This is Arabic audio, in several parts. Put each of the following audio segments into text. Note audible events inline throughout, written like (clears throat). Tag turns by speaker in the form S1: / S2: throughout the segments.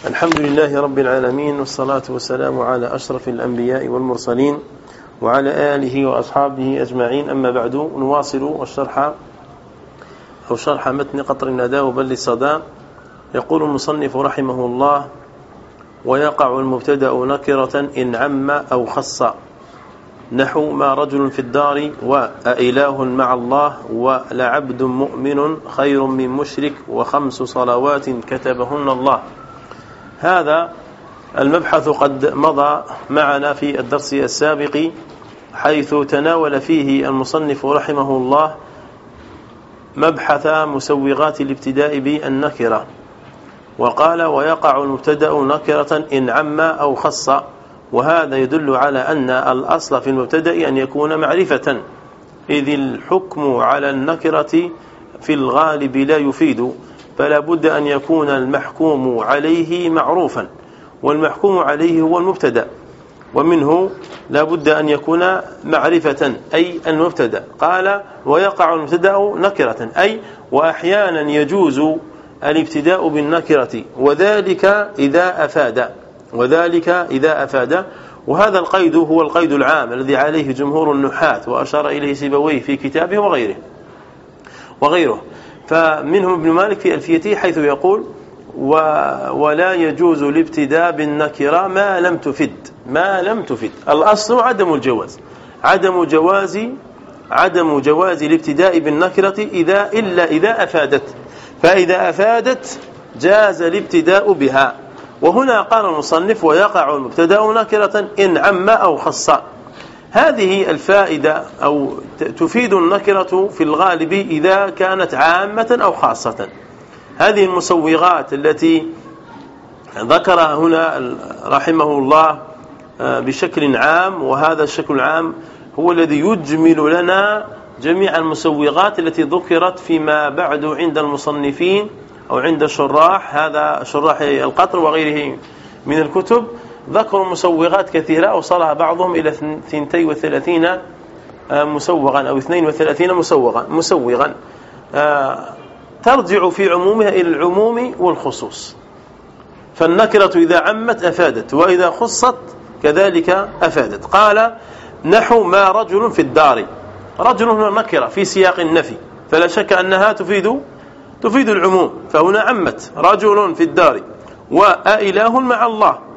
S1: الحمد لله رب العالمين والصلاة والسلام على أشرف الأنبياء والمرسلين وعلى آله وأصحابه أجمعين. أما بعد نواصل الشرح أو شرح متن قطر الندى وبل الصدى يقول المصنف رحمه الله ويقع المبتدأ نكرة إن عم أو خص. نحو ما رجل في الدار وأإله مع الله ولعبد مؤمن خير من مشرك وخمس صلوات كتبهن الله. هذا المبحث قد مضى معنا في الدرس السابق حيث تناول فيه المصنف رحمه الله مبحث مسوغات الابتداء بالنكرة. وقال ويقع المبتدأ نكرة إن عم أو خص وهذا يدل على أن الأصل في المبتدأ أن يكون معرفة. إذ الحكم على النكرة في الغالب لا يفيد. فلا بد أن يكون المحكوم عليه معروفا والمحكوم عليه هو المبتدأ. ومنه لا بد أن يكون معرفة أي المبتدأ. قال ويقع المبتدأ نكرة أي وأحيانا يجوز الابتداء بالنكرة. وذلك إذا أفاد وذلك إذا أفاد. وهذا القيد هو القيد العام الذي عليه جمهور النحاة وأشار إليه سيبويه في كتابه وغيره وغيره. فمنهم ابن مالك في ألفيته حيث يقول و ولا يجوز الابتداء بالنكرة ما لم تفد ما لم تفد. الأصل عدم الجواز. عدم جواز عدم جواز الابتداء بالنكرة إذا إلا إذا أفادت. فإذا أفادت جاز الابتداء بها. وهنا قال المصنف ويقع المبتدأ نكرة إن عم أو خص. هذه الفائدة أو تفيد النكرة في الغالب إذا كانت عامة أو خاصة. هذه المسوغات التي ذكرها هنا رحمه الله آه، بشكل عام وهذا الشكل العام هو الذي يجمل لنا جميع المسوغات التي ذكرت فيما بعد عند المصنفين أو عند الشراح هذا شراح القطر وغيره من الكتب. ذكروا مسوغات كثيرة أوصلها بعضهم إلى 32 آه، مسوغا أو 32 مسوغا مسوغا. آه، ترجع في عمومها إلى العموم والخصوص. فالنكرة إذا عمت أفادت وإذا خصت كذلك أفادت. قال نحو ما رجل في الدار. رجل هنا نكرة في سياق النفي فلا شك أنها تفيد تفيد العموم. فهنا عمت رجل في الدار وأإله مع الله.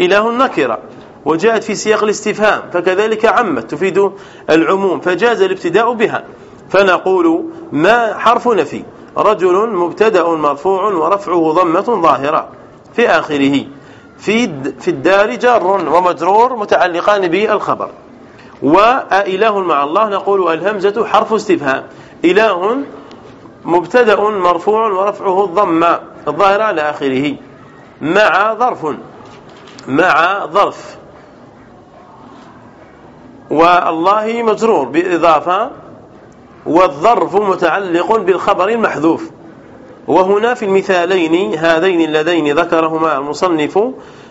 S1: إله نكرة وجاءت في سياق الاستفهام فكذلك عمت تفيد العموم فجاز الابتداء بها. فنقول ما حرف نفي؟ رجل مبتدأ مرفوع ورفعه ضمة ظاهرة. في آخره في في الدار جار ومجرور متعلقان بالخبر. وإله مع الله نقول الهمزة حرف استفهام. إله مبتدأ مرفوع ورفعه الضمة الظاهرة على آخره. مع ظرف. مع ظرف. والله مجرور بإضافة والظرف متعلق بالخبر المحذوف. وهنا في المثالين هذين اللذين ذكرهما المصنف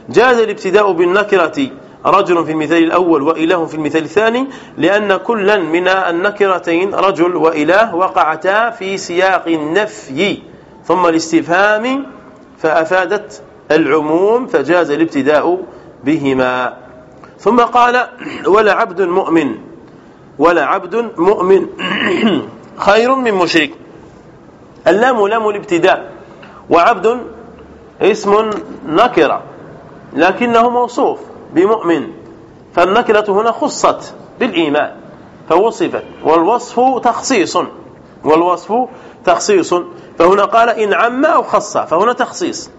S1: جاز الابتداء بالنكرة رجل في المثال الأول وإله في المثال الثاني لأن كلا من النكرتين رجل وإله وقعتا في سياق النفي ثم الاستفهام فأفادت العموم فجاز الابتداء بهما. ثم قال ولا عبد مؤمن ولا عبد مؤمن. (clears throat) خير من مشرك. اللام لام الابتداء وعبد اسم نكرة لكنه موصوف بمؤمن. فالنكرة هنا خصت بالإيمان فوصفت والوصف تخصيص والوصف تخصيص. فهنا قال إن عم أو خص فهنا تخصيص.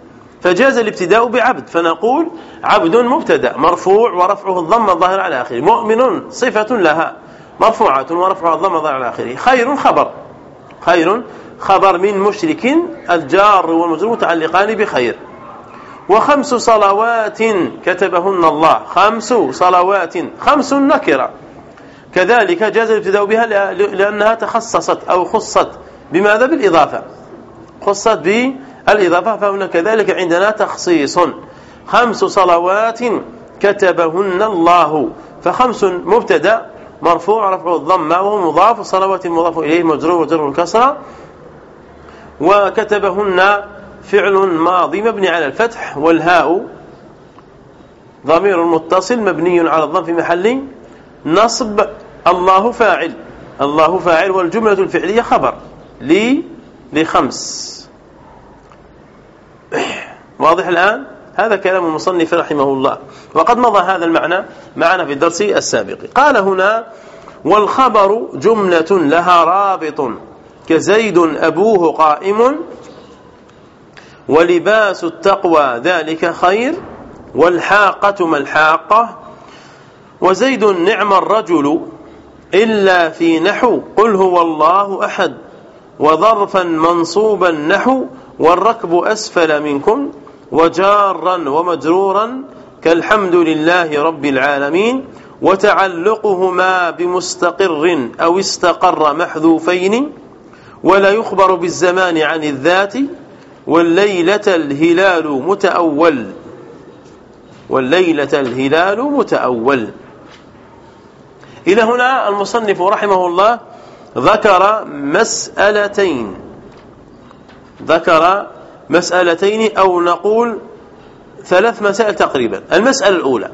S1: فجاز الابتداء بعبد فنقول عبد مبتدأ مرفوع ورفعه الضم الظاهر على آخره مؤمن صفة لها مرفوعة ورفعها الضم الظاهر على آخره خير خبر خير خبر من مشرك الجار والمجرور متعلقان بخير. وخمس صلوات كتبهن الله خمس صلوات خمس نكرة. كذلك جاز الابتداء بها لأنها تخصصت أو خصت بماذا؟ بالإضافة. خصت بالإضافة فهنا كذلك عندنا تخصيص. خمس صلوات كتبهن الله. فخمس مبتدأ مرفوع رفع الضمه وهو مضاف؟ صلوات مضاف إليه مجرور وجر الكسره وكتبهن فعل ماضي مبني على الفتح والهاء. ضمير متصل مبني على الضم في محل نصب. الله فاعل. الله فاعل والجملة الفعلية خبر. لي لخمس. واضح الآن؟ هذا كلام المصنف رحمه الله. وقد مضى هذا المعنى معنا في الدرس السابق. قال هنا والخبر جملة لها رابط كزيد أبوه قائم ولباس التقوى ذلك خير والحاقة ما الحاقة وزيد نعم الرجل إلا في نحو قل هو الله أحد وظرفا منصوبا نحو والركب أسفل منكم وجارا ومجرورا كالحمد لله رب العالمين وتعلقهما بمستقر أو استقر محذوفين ولا يخبر بالزمان عن الذات والليلة الهلال متأول والليلة الهلال متأول. إلى هنا المصنف رحمه الله ذكر مسألتين. ذكر مسألتين أو نقول ثلاث مسائل تقريبا. المسألة الأولى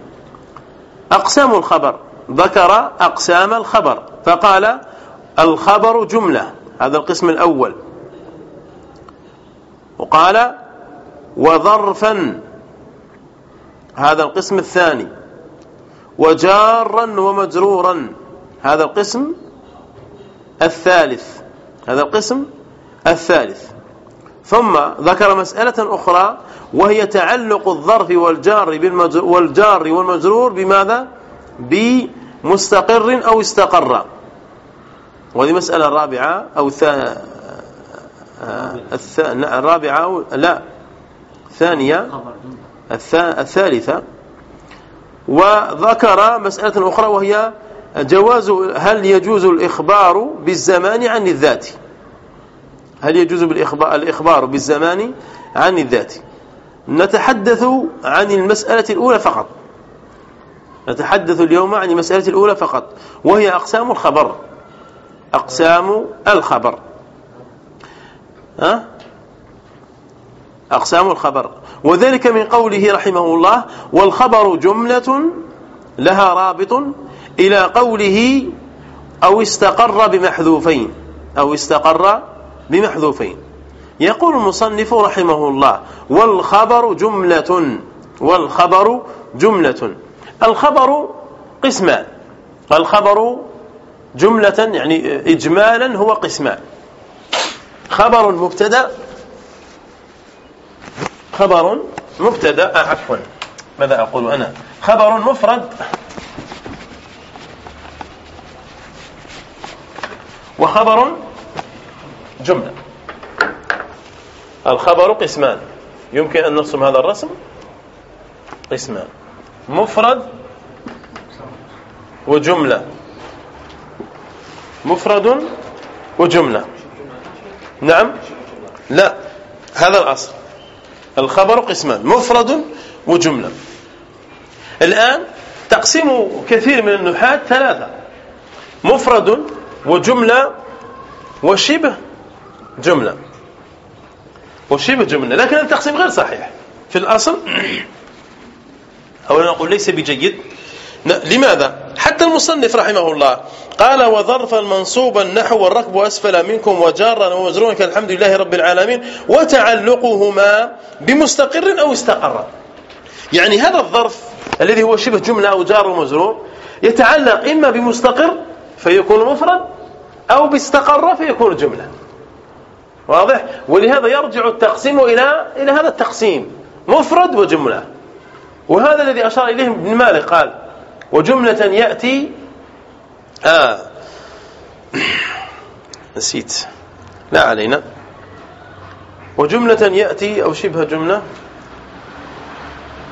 S1: أقسام الخبر. ذكر أقسام الخبر فقال الخبر جملة هذا القسم الأول. وقال وظرفا هذا القسم الثاني. وجارا ومجرورا هذا القسم الثالث. هذا القسم الثالث. ثم ذكر مسألة أخرى وهي تعلق الظرف والجار والجار والمجرور بماذا؟ بمستقر أو استقر. وهذه مسألة الرابعة أو الرابعة لا الثانية الثالثة. وذكر مسألة أخرى وهي جواز هل يجوز الإخبار بالزمان عن الذات. هل يجوز الإخبار بالزمان عن الذات؟ نتحدث عن المسألة الأولى فقط. نتحدث اليوم عن المسألة الأولى فقط وهي أقسام الخبر. أقسام الخبر. ها؟ أقسام الخبر. وذلك من قوله رحمه الله والخبر جملة لها رابط إلى قوله أو استقر بمحذوفين أو استقر بمحذوفين. يقول المصنف رحمه الله والخبر جملة والخبر جملة. الخبر قسمان. الخبر جملة يعني إجمالا هو قسمان. خبر مبتدأ خبر مبتدأ آه عفوا. ماذا أقول أنا؟ خبر مفرد. وخبر جملة. الخبر قسمان. يمكن أن نرسم هذا الرسم؟ قسمان. مفرد وجملة. مفرد وجملة. نعم؟ لا. هذا الأصل. الخبر قسمان. مفرد وجملة. الآن تقسيم كثير من النحاة ثلاثة. مفرد وجملة وشبه. جملة. وشبه جملة لكن التقسيم غير صحيح. في الأصل أولا نقول ليس بجيد. لماذا؟ حتى المصنف رحمه الله قال وظرفا منصوبا نحو الركب أسفل منكم وجارا ومجرورا كالحمد لله رب العالمين وتعلقهما بمستقر أو استقر. يعني هذا الظرف الذي هو شبه جملة أو جار ومجرور يتعلق إما بمستقر فيكون مفرد أو باستقر فيكون جملة. واضح؟ ولهذا يرجع التقسيم إلى إلى هذا التقسيم. مفرد وجملة. وهذا الذي أشار إليه ابن مالك قال وجملة يأتي آه. (coughs) نسيت. لا علينا. وجملة يأتي أو شبه جملة؟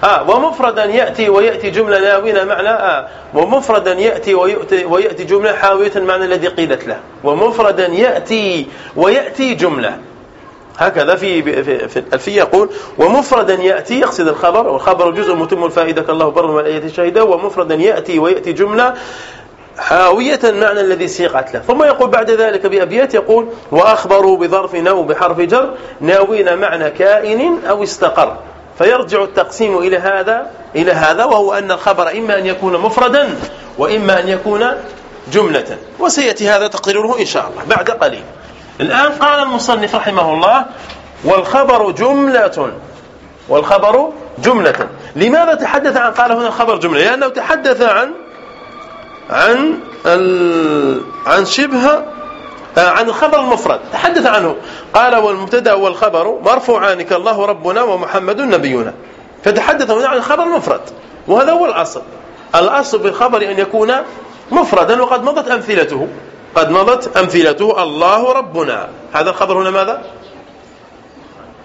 S1: آه ومفردا يأتي ويأتي جملة ناوية معنى آه ومفردا يأتي ويأتي, ويأتي جملة حاوية المعنى الذي قيلت له. ومفردا يأتي ويأتي جملة. هكذا في في الألفية يقول ومفردا يأتي يقصد الخبر والخبر جزء متم الفائدة كالله بر والآية شهيدا ومفردا يأتي ويأتي جملة حاوية المعنى الذي سيقت له. ثم يقول بعد ذلك بأبيات يقول وأخبروا بظرف نو بحرف جر ناوين معنى كائن أو استقر. فيرجع التقسيم إلى هذا إلى هذا وهو أن الخبر إما أن يكون مفردا وإما أن يكون جملة. وسيأتي هذا تقريره إن شاء الله بعد قليل. الآن قال المصنف رحمه الله والخبر جملة. والخبر جملة. لماذا تحدث عن قال هنا الخبر جملة؟ لأنه تحدث عن عن عن شبه عن الخبر المفرد تحدث عنه. قال والمبتدا والخبر مرفوعان كالله ربنا ومحمد نبينا. فتحدث هنا عن الخبر المفرد وهذا هو الأصل. الأصل بالخبر أن يكون مفردا وقد مضت أمثلته. قد مضت أمثلته الله ربنا. هذا الخبر هنا ماذا؟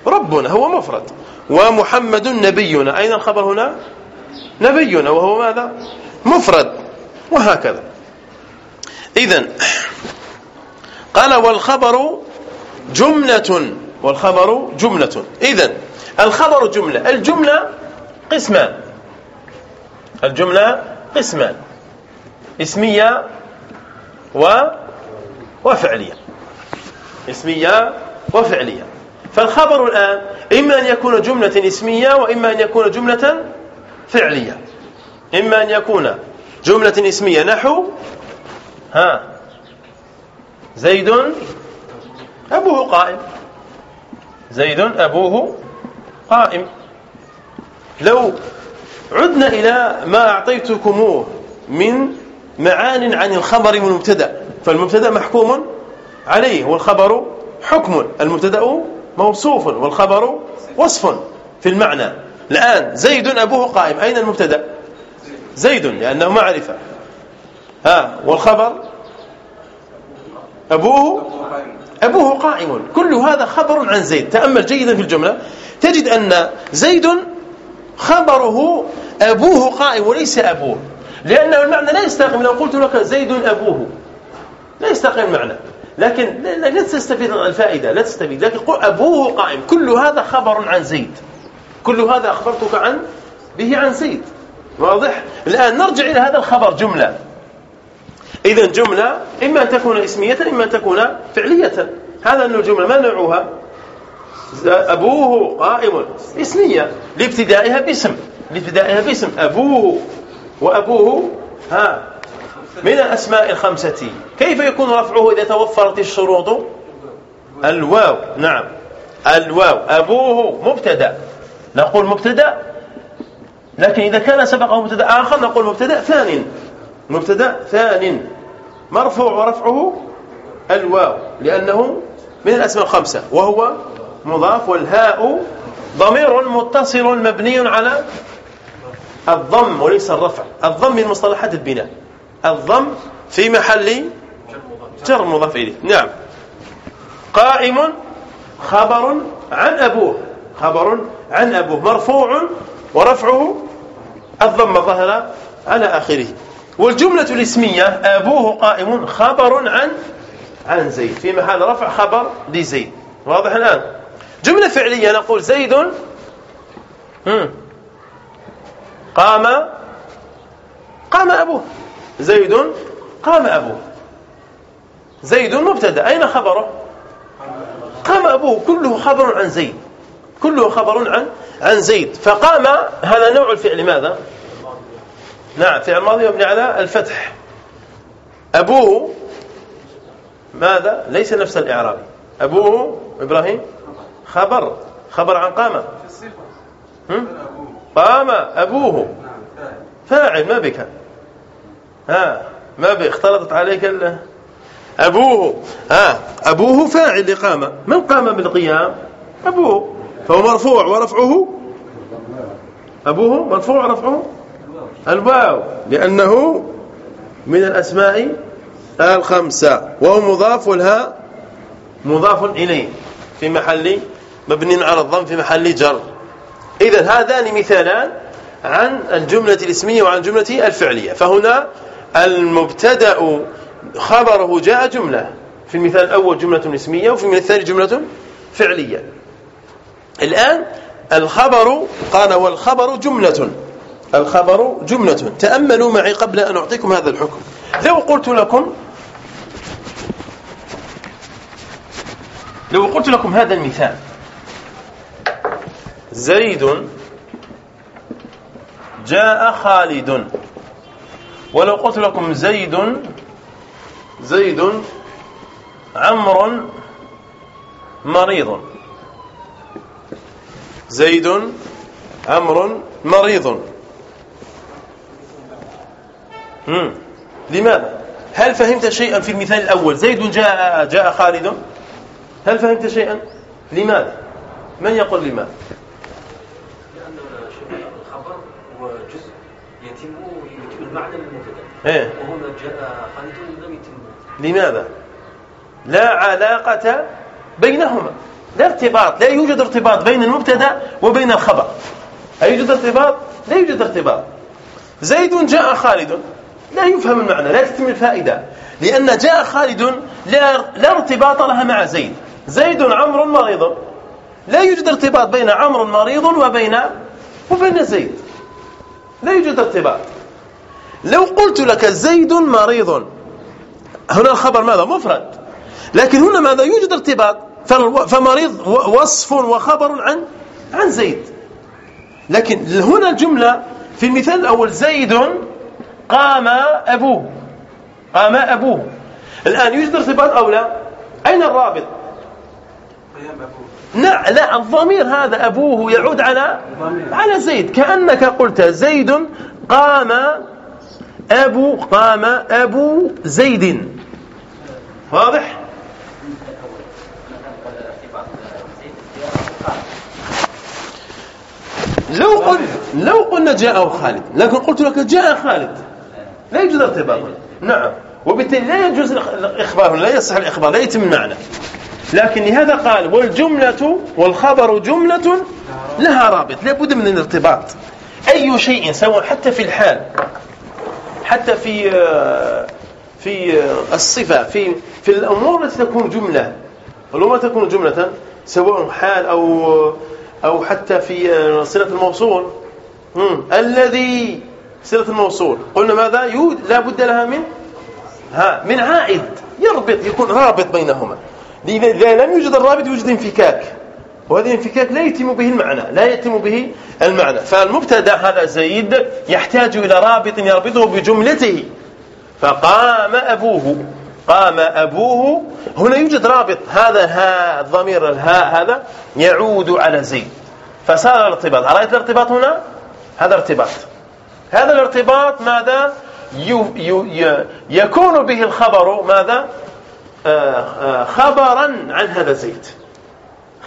S1: ربنا هو مفرد. ومحمد نبينا. أين الخبر هنا؟ نبينا وهو ماذا؟ مفرد. وهكذا. إذا قال والخبر جملة والخبر جملة. إذا الخبر جملة الجملة قسمان. الجملة قسمان اسمية و وفعلية. اسمية وفعلية. فالخبر الآن إما أن يكون جملة اسمية وإما أن يكون جملة فعلية. إما أن يكون جملة اسمية. نحو ها زيد أبوه قائم. زيد أبوه قائم. لو عدنا إلى ما أعطيتكموه من معان عن الخبر والمبتدا فالمبتدأ محكوم عليه والخبر حكم. المبتدأ موصوف والخبر وصف في المعنى. الآن زيد أبوه قائم. أين المبتدأ؟ زيد لأنه معرفة. ها والخبر أبوه أبوه قائم. كل هذا خبر عن زيد. تأمل جيدا في الجملة. تجد أن زيد خبره أبوه قائم وليس أبوه. لأنه المعنى لا يستقيم. لو قلت لك زيد أبوه لا يستقيم المعنى. لكن لا تستفيد الفائدة لا تستفيد. لكن قل أبوه قائم. كل هذا خبر عن زيد. كل هذا أخبرتك عن به عن زيد. واضح؟ الآن نرجع إلى هذا الخبر جملة. إذا جملة إما أن تكون اسمية إما أن تكون فعلية. هذا أن الجملة ما نوعها؟ أبوه قائم. اسمية. لابتدائها باسم. لابتدائها باسم. أبوه وأبوه ها من الأسماء الخمسة. كيف يكون رفعه إذا توفرت الشروط؟ الواو. نعم. الواو. أبوه مبتدأ. نقول مبتدأ. لكن إذا كان سبقه مبتدأ آخر نقول مبتدأ ثان مبتدا ثان مرفوع ورفعه الواو لأنه من الأسماء الخمسة وهو مضاف والهاء ضمير متصل مبني على الضم وليس الرفع الضم من مصطلحات البناء الضم في محل جر مضاف إليه نعم. قائم خبر عن أبوه خبر عن أبوه مرفوع ورفعه الضم ظهر على آخره. والجملة الاسمية أبوه قائم خبر عن عن زيد. في محل رفع خبر لزيد. واضح الآن؟ جملة فعلية نقول زيد قام قام أبوه. زيد قام أبوه. زيد مبتدأ. أين خبره؟ قام أبوه. كله خبر عن زيد. كله خبر عن عن زيد. فقام هذا نوع الفعل ماذا؟ نعم فعل ماضي مبني على الفتح. أبوه ماذا؟ ليس نفس الإعراب أبوه إبراهيم خبر خبر عن قام قام أبوه. فاعل ما بك. ها ما بك اختلطت عليك ال... أبوه. ها أبوه فاعل لقام من قام بالقيام؟ أبوه. فهو مرفوع ورفعه؟ أبوه مرفوع ورفعه؟ الواو لأنه من الأسماء الخمسة وهو مضاف والهاء مضاف إليه في محل مبني على الضم في محل جر. إذا هذان مثالان عن الجملة الاسمية وعن الجملة الفعلية. فهنا المبتدأ خبره جاء جملة. في المثال الأول جملة اسمية وفي المثال الثاني جملة فعلية. الآن الخبر قال والخبر جملة. الخبر جملة. تأملوا معي قبل أن أعطيكم هذا الحكم. لو قلت لكم لو قلت لكم هذا المثال. زيد جاء خالد. ولو قلت لكم زيد زيد عمر مريض. زيد عمر مريض. مم. لماذا؟ هل فهمت شيئا في المثال الأول؟ زيد جاء جاء خالد. هل فهمت شيئا؟ لماذا؟ من يقول لماذا؟
S2: لأن الخبر هو جزء يتم يتم المعنى للمبتدا
S1: إيه؟
S2: وهنا جاء خالد لم يتم
S1: لماذا؟ لا علاقة بينهما. لا ارتباط. لا يوجد ارتباط بين المبتدأ وبين الخبر. هل يوجد ارتباط؟ لا يوجد ارتباط. زيد جاء خالد. لا يفهم المعنى لا تتم الفائدة. لأن جاء خالد لا, لا ارتباط لها مع زيد. زيد عمر مريض. لا يوجد ارتباط بين عمر مريض وبين وبين زيد. لا يوجد ارتباط. لو قلت لك زيد مريض. هنا الخبر ماذا؟ مفرد. لكن هنا ماذا؟ يوجد ارتباط. فمريض وصف وخبر عن عن زيد. لكن هنا الجملة في المثال الأول زيد قام أبوه. قام أبوه. الآن يوجد ارتباط أو لا؟ أين الرابط؟ لا لا الضمير هذا أبوه يعود على على زيد. كأنك قلت زيد قام أبو قام أبو زيد. واضح؟ لو قلنا لو قلنا جاء خالد لكن قلت لك جاء خالد. لا يوجد ارتباط نعم. وبالتالي لا يجوز الإخبار لا يصح الإخبار لا يتم المعنى لكن لهذا قال والجملة والخبر جملة لها رابط لابد من الارتباط. أي شيء سواء حتى في الحال حتى في في الصفة في في الأمور التي تكون جملة. الأمور تكون جملة سواء حال أو أو حتى في صلة الموصول. الذي صلة الموصول. قلنا ماذا؟ يود لا بد لها من ها من عائد. يربط يكون رابط بينهما. إذا لم يوجد الرابط يوجد انفكاك. وهذا الانفكاك لا يتم به المعنى لا يتم به المعنى. فالمبتدأ هذا زيد يحتاج إلى رابط يربطه بجملته. فقام أبوه. قام أبوه. هنا يوجد رابط. هذا ها الضمير الهاء هذا يعود على زيد. فصار الارتباط. أرأيت الارتباط هنا؟ هذا ارتباط. هذا الارتباط ماذا يكون به الخبر ماذا؟ آه، آه، خبرا عن هذا زيد.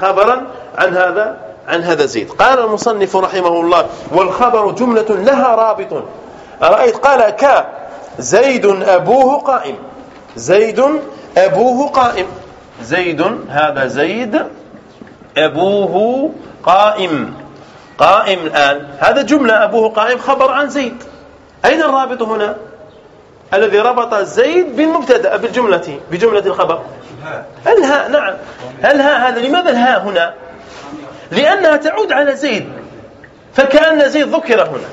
S1: خبرا عن هذا عن هذا زيد. قال المصنف رحمه الله والخبر جملة لها رابط. أرأيت؟ قال ك. زيد أبوه قائم. زيد أبوه قائم. زيد هذا زيد أبوه قائم. قائم الآن. هذا جملة أبوه قائم خبر عن زيد. أين الرابط هنا؟ الذي ربط زيد بالمبتدأ بالجملة بجملة الخبر. الهاء نعم. الهاء هذا لماذا الهاء هنا؟ لأنها تعود على زيد. فكأن زيد ذكر هنا.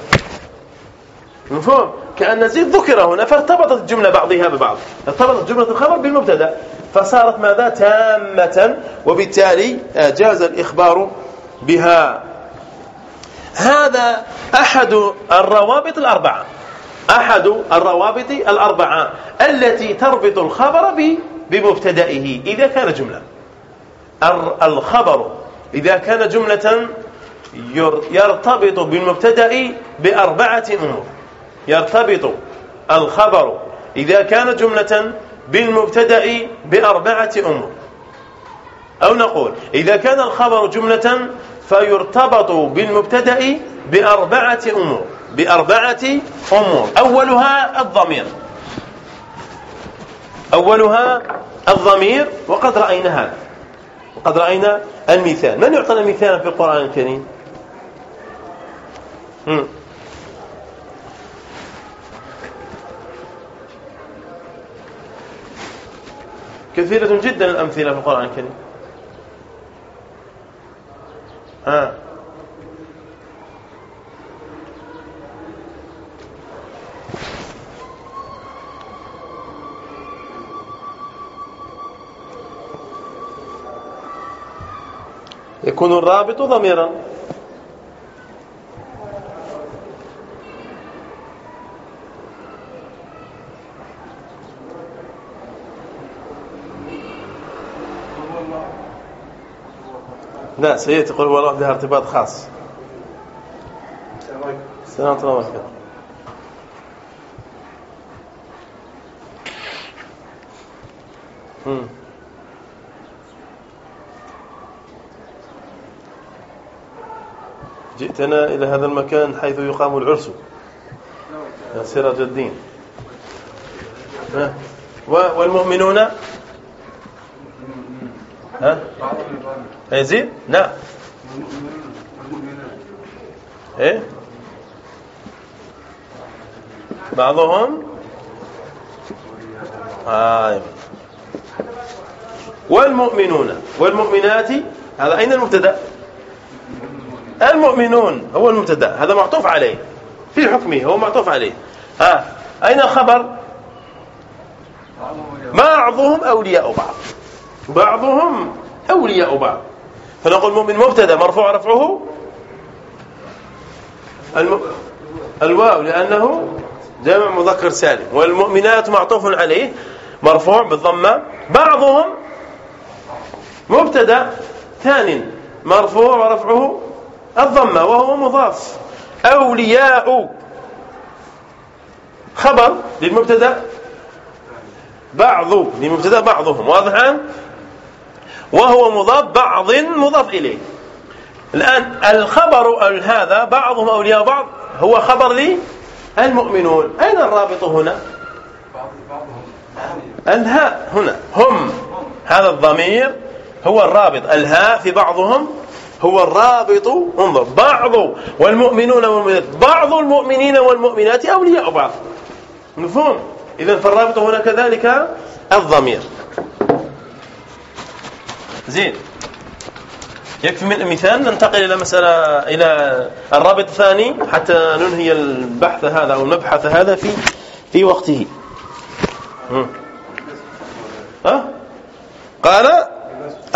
S1: مفهوم؟ كأن زيد ذكر هنا فارتبطت الجملة بعضها ببعض. ارتبطت جملة الخبر بالمبتدأ. فصارت ماذا؟ تامة. وبالتالي جاز الإخبار بها هذا أحد الروابط الأربعة. أحد الروابط الأربعة التي تربط الخبر بمبتدئه إذا كان جملة. الخبر إذا كان جملة يرتبط بالمبتدأ بأربعة أمور. يرتبط الخبر إذا كان جملة بالمبتدأ بأربعة أمور. أو نقول إذا كان الخبر جملة فيرتبط بالمبتدأ بأربعة أمور. بأربعة أمور. أولها الضمير. أولها الضمير. وقد رأينا هذا وقد رأينا المثال. من يعطينا مثالا في القرآن الكريم. كثيرة جدا الأمثلة في القرآن الكريم. ها. يكون الرابط ضميرا. لا سيأتي قل هو الله لها ارتباط خاص. السلام الله وبركاته. جئتنا إلى هذا المكان حيث يقام العرس. يا سراج الدين. والمؤمنون ها؟ يزيد لا. إيه؟ بعضهم؟ آه. والمؤمنون. والمؤمنات هذا أين المبتدأ؟ المؤمنون هو المبتدأ. هذا معطوف عليه. في حكمه هو معطوف عليه. ها أين الخبر؟ بعضهم أولياء بعض. بعضهم أولياء بعض. فنقول مؤمن مبتدأ مرفوع رفعه. الم... الواو لأنه جمع مذكر سالم. والمؤمنات معطوف عليه مرفوع بالضمة. بعضهم مبتدأ ثاني مرفوع ورفعه الضمة وهو مضاف. أولياء. خبر للمبتدأ بعض لمبتدأ بعضهم. واضح وهو مضاف بعض مضاف إليه. الآن الخبر هذا بعضهم أولياء بعض هو خبر لي المؤمنون. أين الرابط هنا؟ الهاء هنا. هم. هذا الضمير هو الرابط. الهاء في بعضهم هو الرابط. انظر. بعض والمؤمنون والمؤمنات. بعض المؤمنين والمؤمنات أولياء بعض. مفهوم؟ إذا فالرابط هنا كذلك الضمير. زين. يكفي من المثال ننتقل إلى مسألة إلى الرابط الثاني حتى ننهي البحث هذا أو المبحث هذا في في وقته. ها؟ قال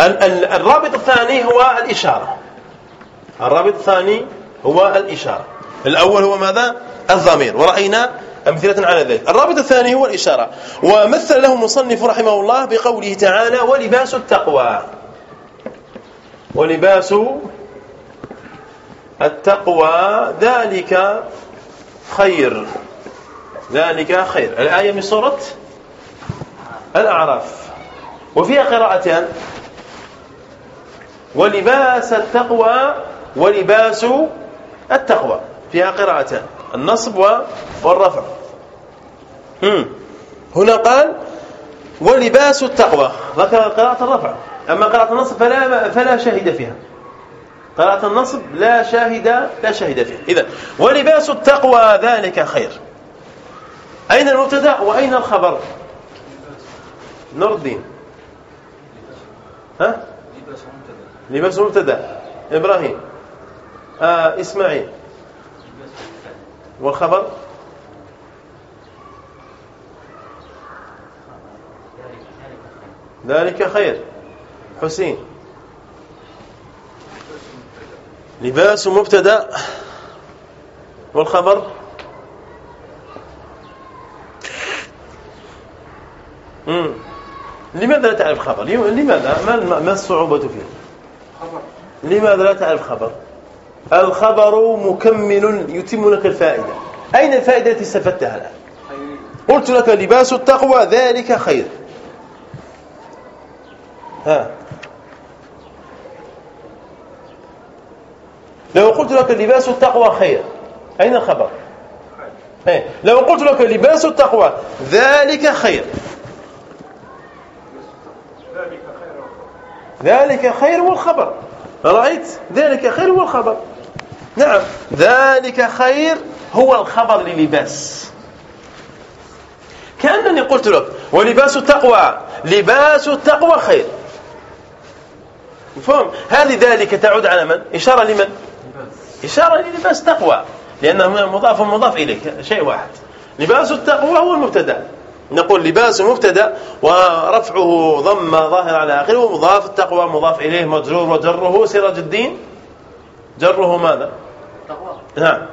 S1: الرابط الثاني هو الإشارة. الرابط الثاني هو الإشارة. الأول هو ماذا؟ الضمير. ورأينا أمثلة على ذلك. الرابط الثاني هو الإشارة. ومثل له مصنف رحمه الله بقوله تعالى ولباس التقوى ولباس التقوى ذلك خير. ذلك خير. الآية من سورة الأعراف. وفيها قراءتان ولباس التقوى ولباس التقوى. فيها قراءتان النصب والرفع. هنا قال ولباس التقوى. ذكر قراءة الرفع. أما قراءة النصب فلا فلا شاهد فيها. قراءة النصب لا شاهد لا شاهد فيها. إذا ولباس التقوى ذلك خير. أين المبتدأ وأين الخبر؟ نور الدين. ها؟ لباس مبتدا إبراهيم. آه إسماعيل. والخبر؟ ذلك خير. حسين. لباس مبتدأ. والخبر؟ مم. لماذا لا تعرف خبر؟ لماذا؟ ما ما الصعوبة فيه؟ لماذا لا تعرف خبر؟ الخبر مكمل يتم لك الفائدة. أين الفائدة التي استفدتها الآن؟ قلت لك لباس التقوى ذلك خير. ها. لو قلت لك لباس التقوى خير أين الخبر؟ إيه لو قلت لك لباس التقوى ذلك خير. ذلك خير والخبر. رأيت؟ ذلك خير هو الخبر نعم ذلك خير هو الخبر للباس. كأنني قلت لك ولباس التقوى لباس التقوى خير. مفهوم؟ هذه ذلك تعود على من؟ إشارة لمن؟ إشارة للباس التقوى لأنه مضاف ومضاف إليك شيء واحد. لباس التقوى هو المبتدأ. نقول لباس مبتدا ورفعه ضم ظاهر على آخره مضاف التقوى مضاف إليه مجرور وجره سراج الدين. جره ماذا؟
S2: تقوى.
S1: نعم.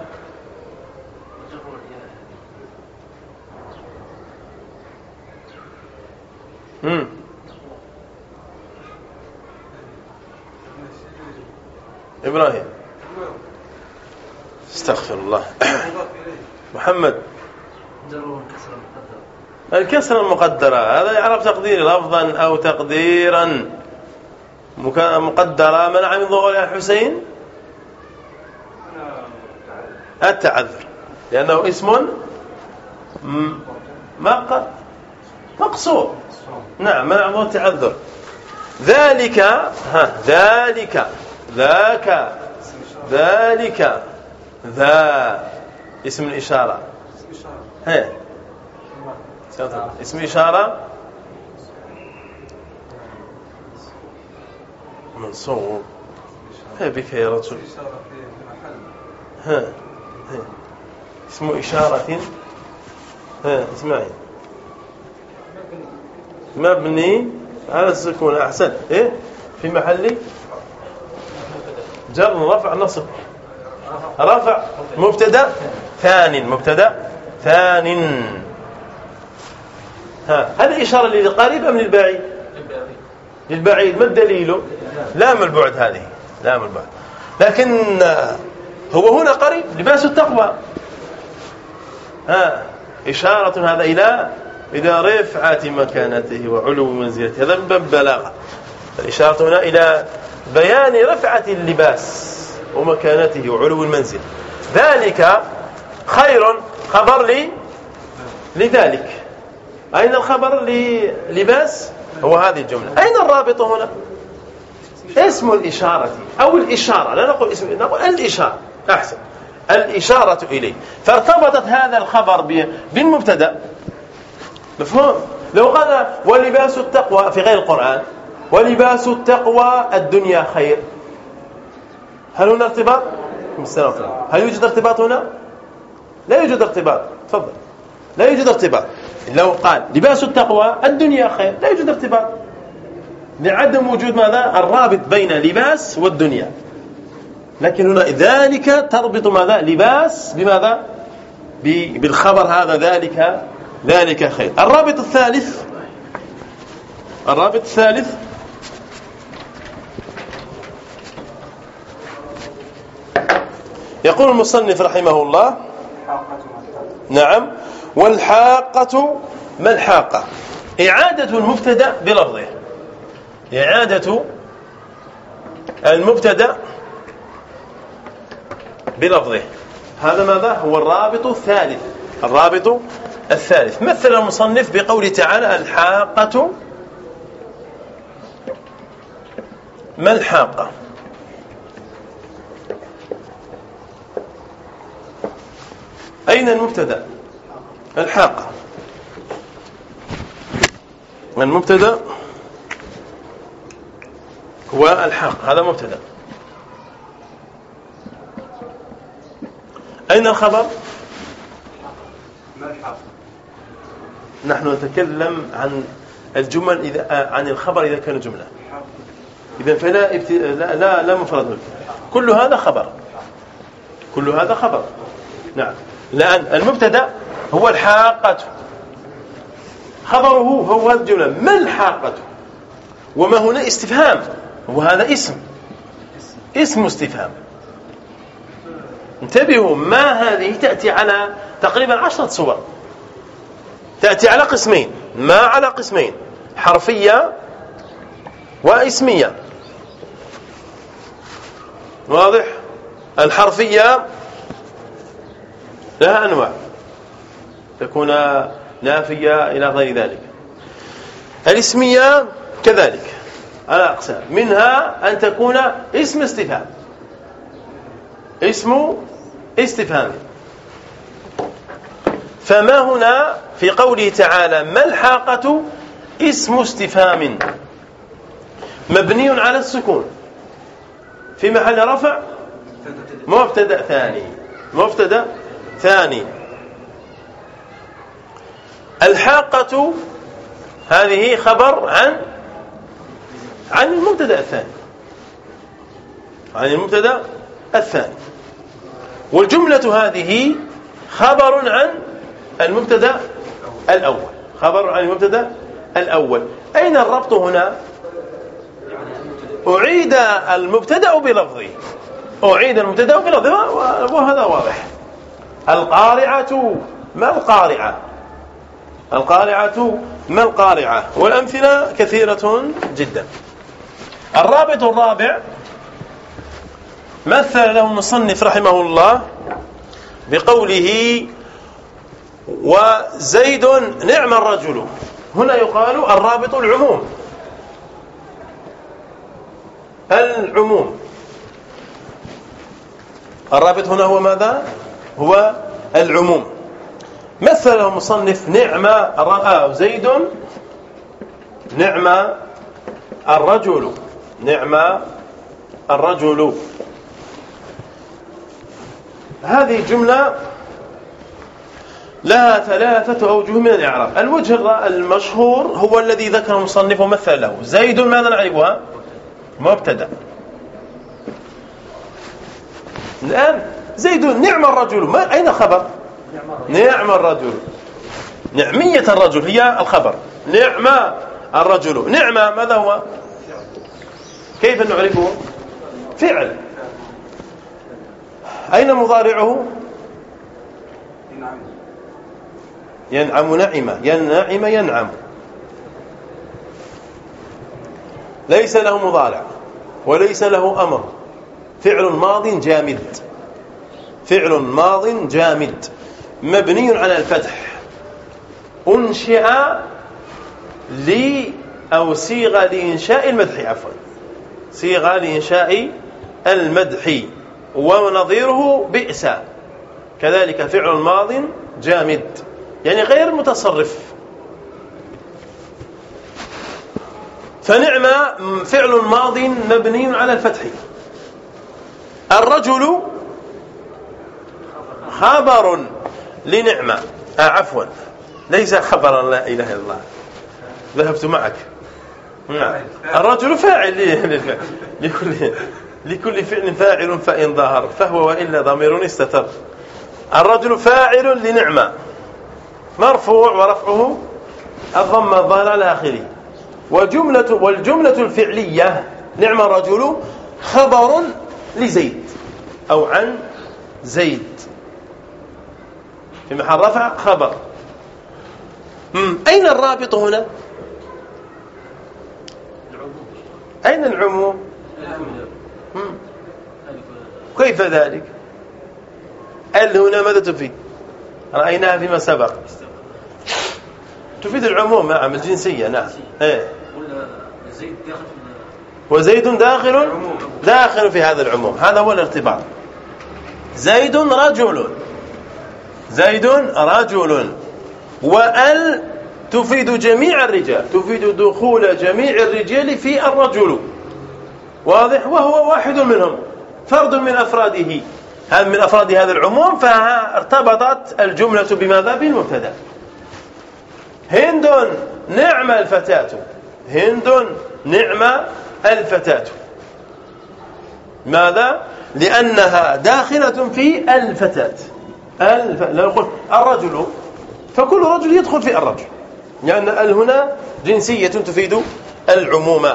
S1: امم إبراهيم. استغفر الله. (coughs) محمد. الكسر المقدرة هذا يعرف تقدير لفظا أو تقديرا. مقدرة منع من ظهور الحسين التعذر. لأنه اسم مقصور. نعم منع من ظهور التعذر. ذلك ها ذلك. ذاك. ذلك. ذا اسم الإشارة. ها اسم إشارة. منصوب. ها بك يا رجل. ها ها. اسم إشارة. ها اسمعي. مبني على السكون أحسن. إيه؟ في محل. جر رفع نصب. رفع مبتدا ثان مبتدا ثان. ها هذه إشارة للقريب أم للبعيد؟ للبعيد. ما الدليل؟ لام البعد هذه لام البعد. لكن هو هنا قريب لباس التقوى. ها إشارة هذا إلى إلى رفعة مكانته وعلو منزلته. هذا من باب بلاغة الإشارة هنا إلى بيان رفعة اللباس. ومكانته وعلو المنزل. ذلك خير خبر لي لذلك. أين الخبر للباس؟ هو هذه الجملة. أين الرابط هنا؟ اسم الإشارة أو الإشارة. لا نقول اسم نقول الإشارة. أحسن. الإشارة إليه فارتبطت هذا الخبر بالمبتدأ. مفهوم؟ لو قال ولباس التقوى في غير القرآن ولباس التقوى الدنيا خير. هل هنا ارتباط؟ هل يوجد ارتباط هنا؟ لا يوجد ارتباط. تفضل. لا يوجد ارتباط. لو قال لباس التقوى الدنيا خير. لا يوجد ارتباط. لعدم وجود ماذا؟ الرابط بين لباس والدنيا. لكن هنا ذلك تربط ماذا؟ لباس بماذا؟ بالخبر هذا ذلك ذلك خير. الرابط الثالث. الرابط الثالث يقول المصنف رحمه الله نعم والحاقة ما الحاقة؟ إعادة المبتدأ بلفظه. إعادة المبتدأ بلفظه. هذا ماذا؟ هو الرابط الثالث. الرابط الثالث. مثل المصنف بقوله تعالى الحاقة. ما الحاقة؟ أين المبتدأ؟ الحاقة المبتدأ هو الحاق. هذا مبتدأ. أين الخبر؟
S2: الحاق
S1: نحن نتكلم عن الجمل إذا عن الخبر إذا كان جملة. إذا فلا ابت... لا لا, لا مفرد. كل هذا خبر. كل هذا خبر. نعم. لأن المبتدأ هو الحاقة. خبره هو الجملة. ما الحاقة؟ وما هنا استفهام؟ وهذا اسم. اسم استفهام. انتبهوا ما هذه تأتي على تقريبا عشرة صور. تأتي على قسمين. ما على قسمين؟ حرفية واسمية. واضح؟ الحرفية لها أنواع. تكون نافية إلى غير ذلك. الاسمية كذلك. على أقسام. منها أن تكون اسم استفهام. اسم استفهام. فما هنا في قوله تعالى ما الحاقة اسم استفهام؟ مبني على السكون. في محل رفع؟ مبتدأ ثاني. مبتدأ ثاني الحاقة هذه خبر عن عن المبتدأ الثاني. عن المبتدأ الثاني. والجملة هذه خبر عن المبتدأ الأول. خبر عن المبتدأ الأول. أين الربط هنا؟ أعيد المبتدأ بلفظه. أعيد المبتدأ بلفظه وهذا واضح. القارعة ما القارعة؟ القارعة ما القارعة؟ والأمثلة كثيرة جدا. الرابط الرابع مثل له المصنف رحمه الله بقوله وزيد نعم الرجل. هنا يقال الرابط العموم. العموم. الرابط هنا هو ماذا؟ هو العموم. مثل المصنف نعم آه زيد نعم الرجل نعم الرجل. هذه جملة لها ثلاثة أوجه من الإعراب. الوجه المشهور هو الذي ذكر المصنف ومثل له. زيد ماذا نعرفها مبتدا. الآن زيد نعم الرجل. ما أين الخبر؟ نعم الرجل. نعمية الرجل هي الخبر. نعم الرجل. نعم ماذا هو؟ كيف نعرفه؟ فعل. أين مضارعه؟ ينعم نعم. ينعم ينعم. ليس له مضارع وليس له أمر. فعل ماض جامد. فعل ماض جامد مبني على الفتح. أنشئ لي أو صيغة لإنشاء المدح عفوا. صيغة لإنشاء المدح. ونظيره بئس. كذلك فعل ماض جامد. يعني غير متصرف. فنعم فعل ماض مبني على الفتح. الرجل خبر لنعمة. آه عفوا. ليس خبرا لا إله إلا الله. ذهبت معك. نعم. الرجل فاعل (laughs) لكل لكل فعل فاعل فإن ظهر. فهو وإلا ضمير استتر. الرجل فاعل لنعمة. مرفوع ورفعه الضم الظاهر على آخره. وجملة والجملة الفعلية نعم الرجل خبر لزيد. أو عن زيد. في محل رفع خبر. أين الرابط هنا؟ أين العموم؟ كيف ذلك؟ ال هنا ماذا تفيد؟ رأيناها فيما سبق. تفيد العموم نعم الجنسية نعم. إيه. وزيد داخل؟ داخل في هذا العموم. هذا هو الارتباط. زيد رجل. زيد رجل. وأل تفيد جميع الرجال تفيد دخول جميع الرجال في الرجل. واضح؟ وهو واحد منهم فرد من أفراده. هذا من أفراد هذا العموم؟ فارتبطت الجملة بماذا؟ بالمبتدا. هند نعم الفتاة. هند نعم الفتاة. ماذا؟ لأنها داخلة في الفتاة. قلت الرجل. فكل رجل يدخل في الرجل. لأن يعني هنا جنسية تفيد العموم.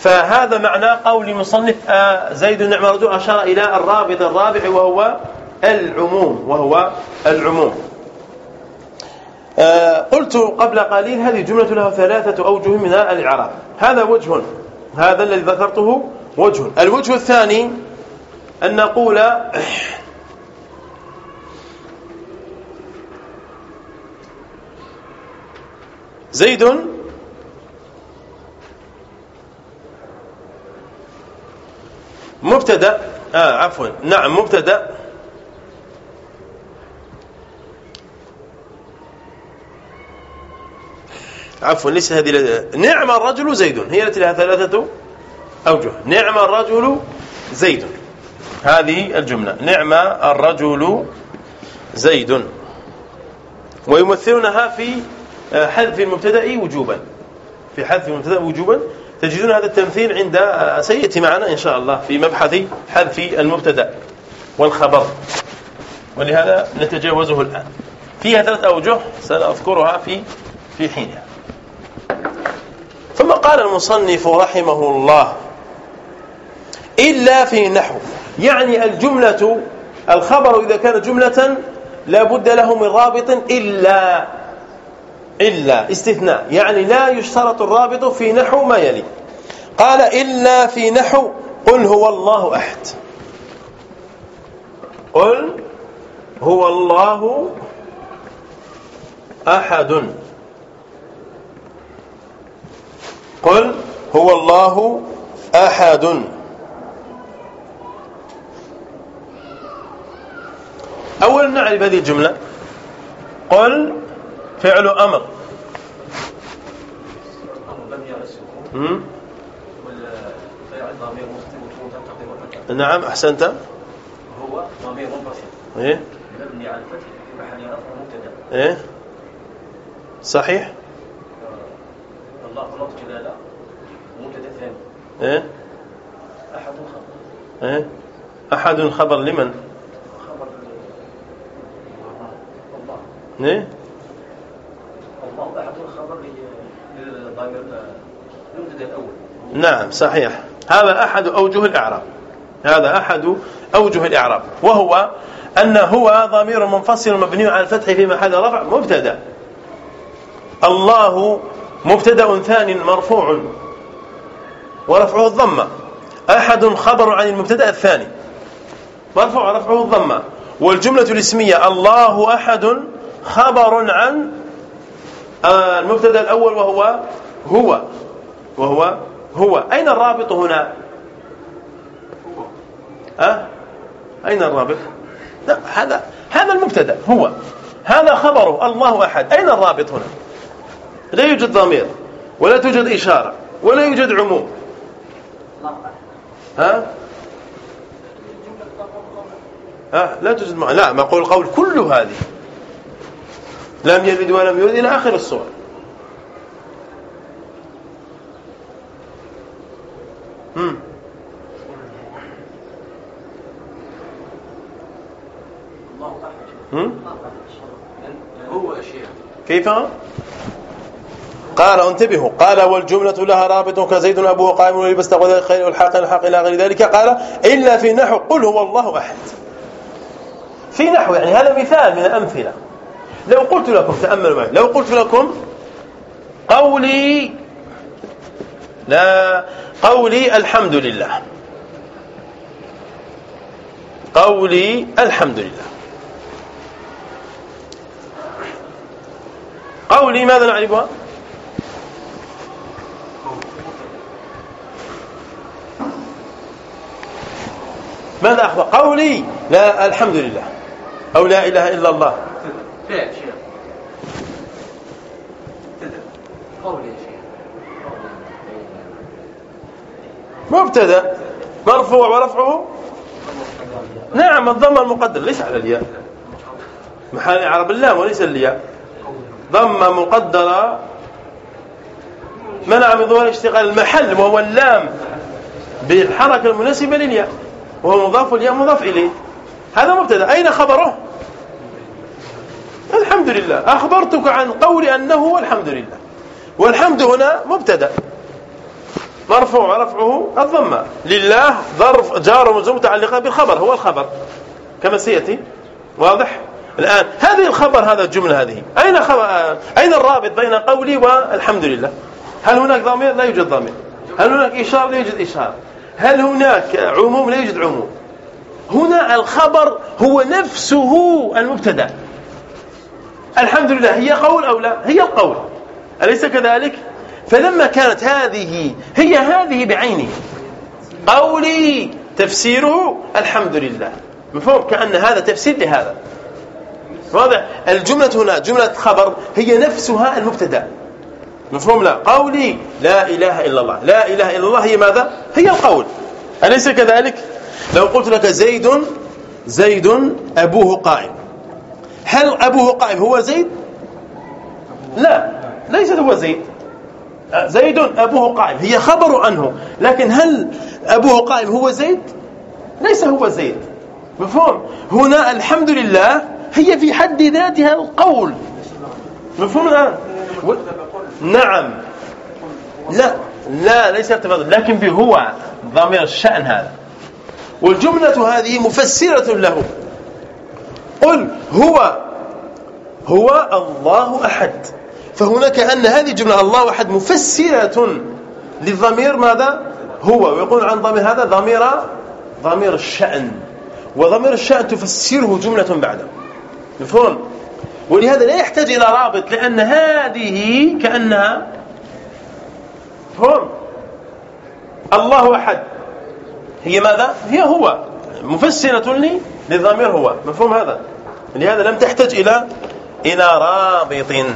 S1: فهذا معنى قول مصنف آه، زيد النعم رجل أشار إلى الرابط الرابع وهو العموم وهو العموم. آه، قلت قبل قليل هذه جملة لها ثلاثة أوجه من الإعراب. هذا وجه هذا الذي ذكرته وجه. الوجه الثاني أن نقول زيد مبتدأ آه عفوا. نعم مبتدأ. عفوا ليس هذه نعم الرجل زيد. هي التي لها ثلاثة أوجه. نعم الرجل زيد. هذه الجملة. نعم الرجل زيد. ويمثلونها في حذف المبتدأ وجوبا. في حذف المبتدأ وجوبا تجدون هذا التمثيل عند سيأتي معنا إن شاء الله في مبحث حذف المبتدأ والخبر. ولهذا نتجاوزه الآن. فيها ثلاث أوجه سنذكرها في في حينها. ثم قال المصنف رحمه الله إلا في نحو. يعني الجملة الخبر إذا كان جملة لا بد له من رابط إلا إلا استثناء. يعني لا يشترط الرابط في نحو ما يلي. قال إلا في نحو قل هو الله أحد. قل هو الله أحد. قل هو الله أحد. أولا نعرف هذه الجملة. قل فعل أمر. نعم أحسنت.
S2: هو ضمير منفصل
S1: إيه؟
S2: مبني على الفتح في محل رفع مبتدا
S1: إيه؟ صحيح.
S2: الله لفظ جلاله مبتدا ثاني
S1: إيه؟
S2: احد خبر
S1: إيه؟ أحد خبر لمن؟
S2: خبر الله
S1: إيه؟
S2: احد للضمير المبتدا الأول.
S1: نعم صحيح. هذا أحد أوجه الإعراب. هذا أحد أوجه الإعراب. وهو أن هو ضمير منفصل مبني على الفتح في محل رفع مبتدأ. الله مبتدأ ثان مرفوع ورفعه الضمة أحد خبر عن المبتدأ الثاني. مرفوع رفعه الضمة والجملة الاسمية الله أحد خبر عن المبتدأ الأول وهو هو وهو هو. أين الرابط هنا؟ أه؟ أين الرابط؟ لا هذا هذا المبتدأ هو. هذا خبره الله أحد. أين الرابط هنا؟ لا يوجد ضمير ولا توجد إشارة ولا يوجد عموم. ها؟ ها لا توجد لا ما أقول القول كل هذه. لم يلد ولم يولد إلى آخر الصور؟
S2: هو اشياء
S1: كيف؟ قال انتبهوا. قال والجملة لها رابط كزيد أبوه قائم ولبس تقوى الخير والحق الحق إلى غير ذلك. قال إلا في نحو قل هو الله أحد. في نحو يعني هذا مثال من الأمثلة. لو قلت لكم تأملوا معي لو قلت لكم قولي لا قولي الحمد لله. قولي الحمد لله. قولي ماذا نعرفها؟ ماذا أخبر؟ قولي لا الحمد لله. أو لا إله إلا الله.
S2: شيء قول يا شيخ.
S1: مبتدأ. مرفوع ورفعه؟ نعم الضم المقدر ليس على الياء. محل عرب اللام وليس الياء. ضمه مقدره منع من ظهور اشتغال المحل وهو اللام بالحركة المناسبة للياء. وهو مضاف الياء مضاف إليه. هذا مبتدأ. أين خبره؟ الحمد لله أخبرتك عن قولي أنه الحمد لله والحمد هنا مبتدا. مرفوع ورفعه الضمة. لله ظرف جار ومجرور متعلقة بالخبر. هو الخبر. كما سيأتي. واضح؟ الآن هذه الخبر هذا الجملة هذه. أين أين الرابط بين قولي والحمد لله هل هناك ضمير؟ لا يوجد ضمير. هل هناك إشارة؟ لا يوجد إشارة. هل هناك عموم؟ لا يوجد عموم. هنا الخبر هو نفسه المبتدا. الحمد لله هي قول أو لا؟ هي القول. أليس كذلك؟ فلما كانت هذه هي هذه بعينه قولي تفسيره الحمد لله مفهوم؟ كأن هذا تفسير لهذا. واضح؟ الجملة هنا جملة خبر هي نفسها المبتدأ. مفهوم؟ لا. قولي لا إله إلا الله. لا إله إلا الله هي ماذا؟ هي القول. أليس كذلك؟ لو قلت لك زيد زيد أبوه قائم. هل أبوه قائم هو زيد؟ لا ليست هو زيد. زيد أبوه قائم هي خبر عنه لكن هل أبوه قائم هو زيد؟ ليس هو زيد. مفهوم؟ هنا الحمد لله هي في حد ذاتها القول. مفهوم الآن؟ نعم. لا لا ليس ارتباط لكن بهو ضمير الشأن هذا. والجملة هذه مفسرة له. قل هو هو الله أحد. فهناك أن هذه الجملة الله أحد مفسرة للضمير ماذا؟ هو. ويقول عن ضمير هذا ضمير ضمير الشأن. وضمير الشأن تفسره جملة بعده. مفهوم؟ ولهذا لا يحتاج إلى رابط لأن هذه كأنها مفهوم؟ الله أحد. هي ماذا؟ هي هو. مفسرة للضمير هو. مفهوم هذا؟ لهذا لم تحتاج إلى إلى رابط.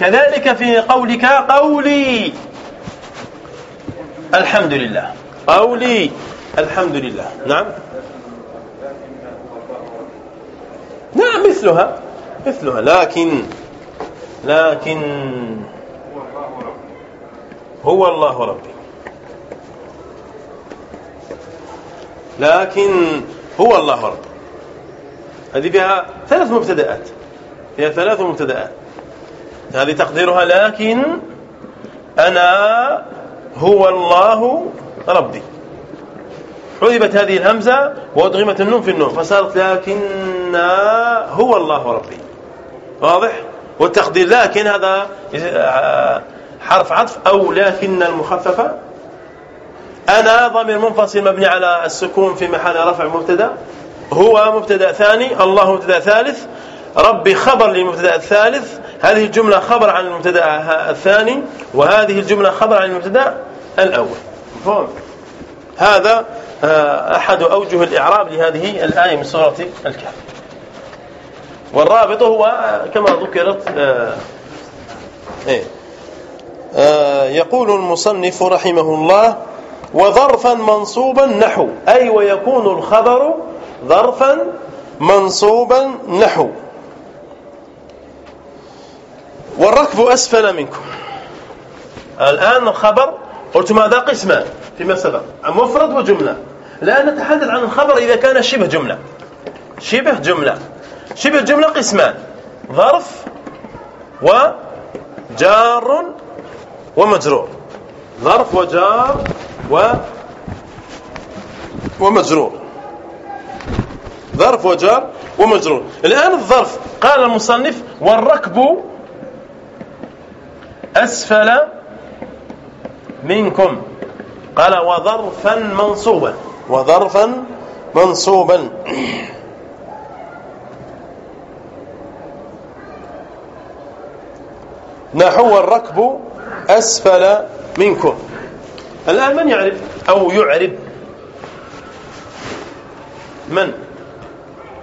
S1: كذلك في قولك قولي. الحمد لله. قولي. الحمد لله. نعم. نعم مثلها. مثلها. لكن لكن هو الله ربي. لكن هو الله ربي. هذه فيها ثلاث مبتدآت فيها ثلاث مبتدآت هذه تقديرها لكن أنا هو الله ربي. حذبت هذه الهمزة وأدغمت النون في النون فصارت لكن هو الله ربي. واضح؟ والتقدير لكن هذا حرف عطف أو لكن المخففة. أنا ضمير منفصل مبني على السكون في محل رفع مبتدأ. هو مبتدأ ثاني الله مبتدأ ثالث ربي خبر للمبتدا الثالث. هذه الجملة خبر عن المبتدأ الثاني وهذه الجملة خبر عن المبتدأ الأول. فهم هذا آه، أحد أوجه الإعراب لهذه الآية من سورة الكهف. والرابط هو كما ذكرت آه، إيه. آه، يقول المصنف رحمه الله وظرفا منصوبا نحو أي ويكون الخبر ظرفا منصوبا نحو. والركب أسفل منكم. الآن الخبر قلت ماذا قسمان فيما سبق. مفرد وجملة. الآن نتحدث عن الخبر إذا كان شبه جملة. شبه جملة. شبه جملة قسمان ظرف وجار ومجرور ظرف وجار و ومجرور ظرف وجار ومجرور. الآن الظرف قال المصنف والركب أسفل منكم. قال وظرفا منصوبا. وظرفا منصوبا. نحو الركب أسفل منكم. الآن من يعرف أو يعرب؟ من؟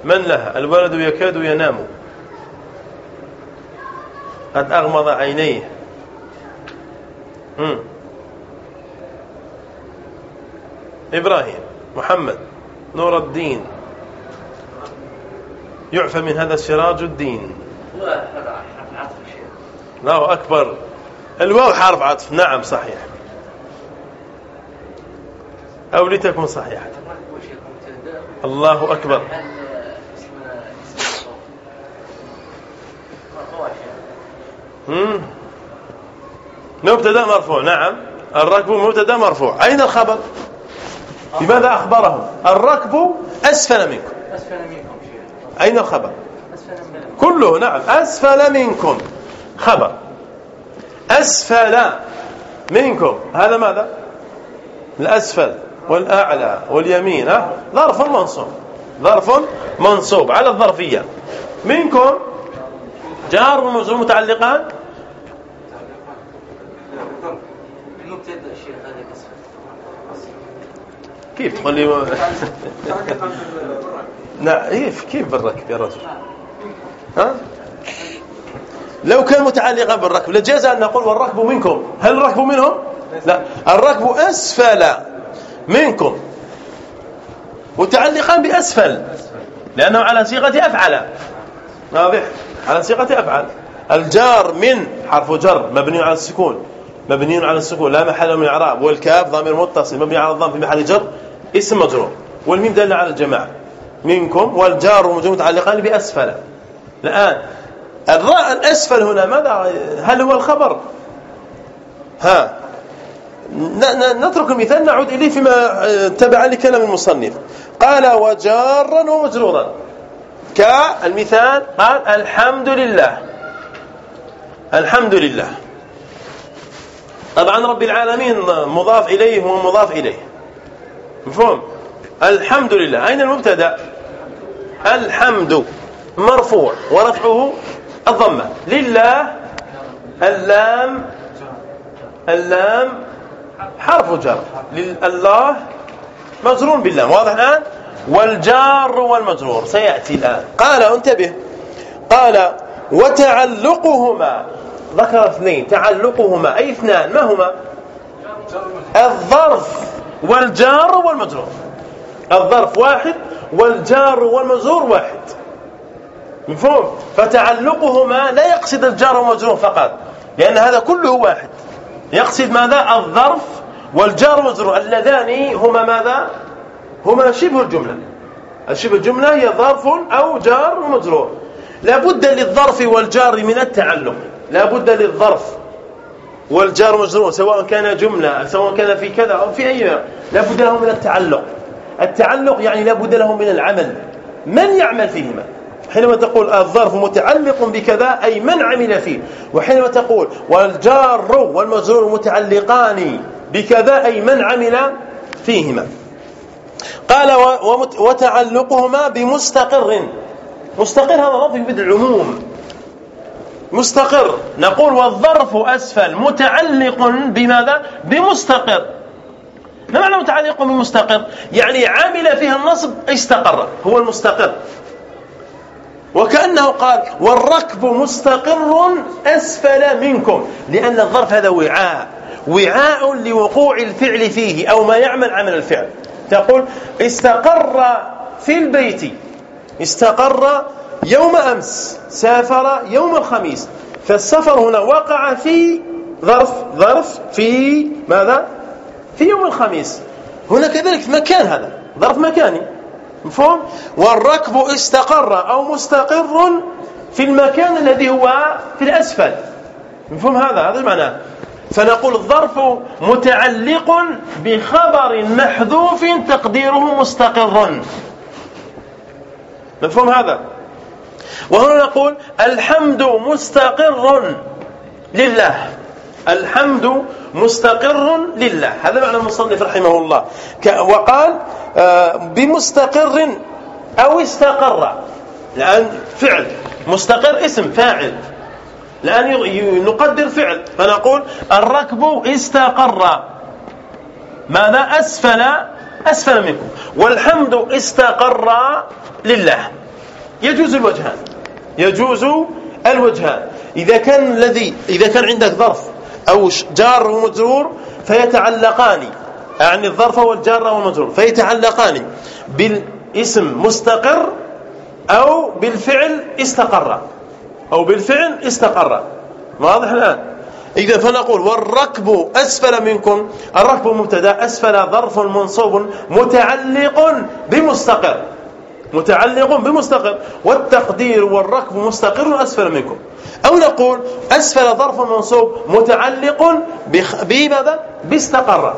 S1: من لها الولد يكاد ينام. قد أغمض عينيه. مم. إبراهيم محمد نور الدين. يعفى من هذا سراج الدين. الله أكبر. الواو حرف عطف. نعم صحيح. أو لتكن صحيحة. الله أكبر. مبتدا مرفوع نعم. الركب مبتدا مرفوع. أين الخبر؟ بماذا أخبرهم؟ الركب أسفل منكم. أسفل منكم أين الخبر؟ كله نعم. أسفل منكم. خبر. أسفل منكم. هذا ماذا؟ الأسفل والأعلى واليمين ظرف منصوب. ظرف منصوب على الظرفية. منكم جار ومجرور متعلقان؟ كيف تقول لي نعم كيف بالركب يا رجل؟ ها؟ لو كان متعلقا بالركب لجاز أن نقول والركب منكم. هل الركب منهم؟ لا. الركب أسفل منكم. متعلقا بأسفل لأنه على صيغة أفعل. واضح؟ على صيغة أفعل الجار من حرف جر مبني على السكون مبني على السكون لا محل من الإعراب والكاف ضمير متصل مبني على الضم في محل جر اسم مجرور. والميم دل على الجماعه منكم والجار والمجرور متعلقان بأسفل. الآن الراء الأسفل هنا ماذا؟ هل هو الخبر؟ ها. نترك المثال نعود إليه فيما تبع لكلام المصنف. قال وجارا ومجرورا. كالمثال قال الحمد لله الحمد لله طبعا رب العالمين مضاف إليه هو مضاف إليه. مفهوم؟ الحمد لله أين المبتدأ؟ الحمد. مرفوع. ورفعه الضمة. لله. اللام. اللام. حرف جر. الله. مجرور بالله واضح الآن؟ والجار والمجرور. سيأتي الآن. قال انتبه. قال وتعلقهما. ذكر اثنين. تعلقهما أي اثنان؟ ما هما؟ الظرف. والجار والمجرور. الظرف واحد والجار والمجرور واحد. مفهوم؟ فتعلقهما لا يقصد الجار والمجرور فقط لأن هذا كله واحد. يقصد ماذا؟ الظرف والجار والمجرور. اللذان هما ماذا؟ هما شبه الجملة. شبه الجملة هي ظرف أو جار ومجرور لا بد للظرف والجار من التعلق. لا بد للظرف والجار مجرور سواء كان جملة سواء كان في كذا أو في أي لا بد له من التعلق. التعلق يعني لا بد له من العمل. من يعمل فيهما؟ حينما تقول الظرف متعلق بكذا أي من عمل فيه؟ وحينما تقول والجار والمجرور متعلقان بكذا أي من عمل فيهما؟ قال وتعلقهما بمستقر. مستقر هذا لفظ يفيد العموم. مستقر. نقول والظرف أسفل. متعلق بماذا؟ بمستقر. ما معنى متعلق بمستقر؟ يعني عمل فيها النصب استقر. هو المستقر. وكأنه قال والركب مستقر أسفل منكم. لأن الظرف هذا وعاء. وعاء لوقوع الفعل فيه أو ما يعمل عمل الفعل. تقول استقر في البيت استقر يوم أمس سافر يوم الخميس فالسفر هنا وقع في ظرف ظرف في ماذا؟ في يوم الخميس. هنا كذلك مكان هذا ظرف مكاني مفهوم؟ والركب استقر أو مستقر في المكان الذي هو في الأسفل مفهوم هذا؟ هذا معناه فنقول الظرف متعلق بخبر محذوف تقديره مستقر. مفهوم هذا؟ وهنا نقول الحمد مستقر لله. الحمد مستقر لله. هذا معنى المصنف رحمه الله. وقال آه، بمستقر أو استقر. الآن فعل. مستقر اسم فاعل. الآن نقدر فعل. فنقول الركب استقر. ماذا؟ أسفل أسفل منكم. والحمد استقر لله. يجوز الوجهان. يجوز الوجهان. إذا كان الذي إذا كان عندك ظرف أو جار ومجرور فيتعلقان. يعني الظرف والجار والمجرور. فيتعلقان بالاسم مستقر أو بالفعل استقر. أو بالفعل استقر. واضح الآن؟ إذا فنقول والركب أسفل منكم الركب مبتدا أسفل ظرف منصوب متعلق بمستقر. متعلق بمستقر. والتقدير والركب مستقر أسفل منكم. أو نقول أسفل ظرف منصوب متعلق بماذا؟ باستقر.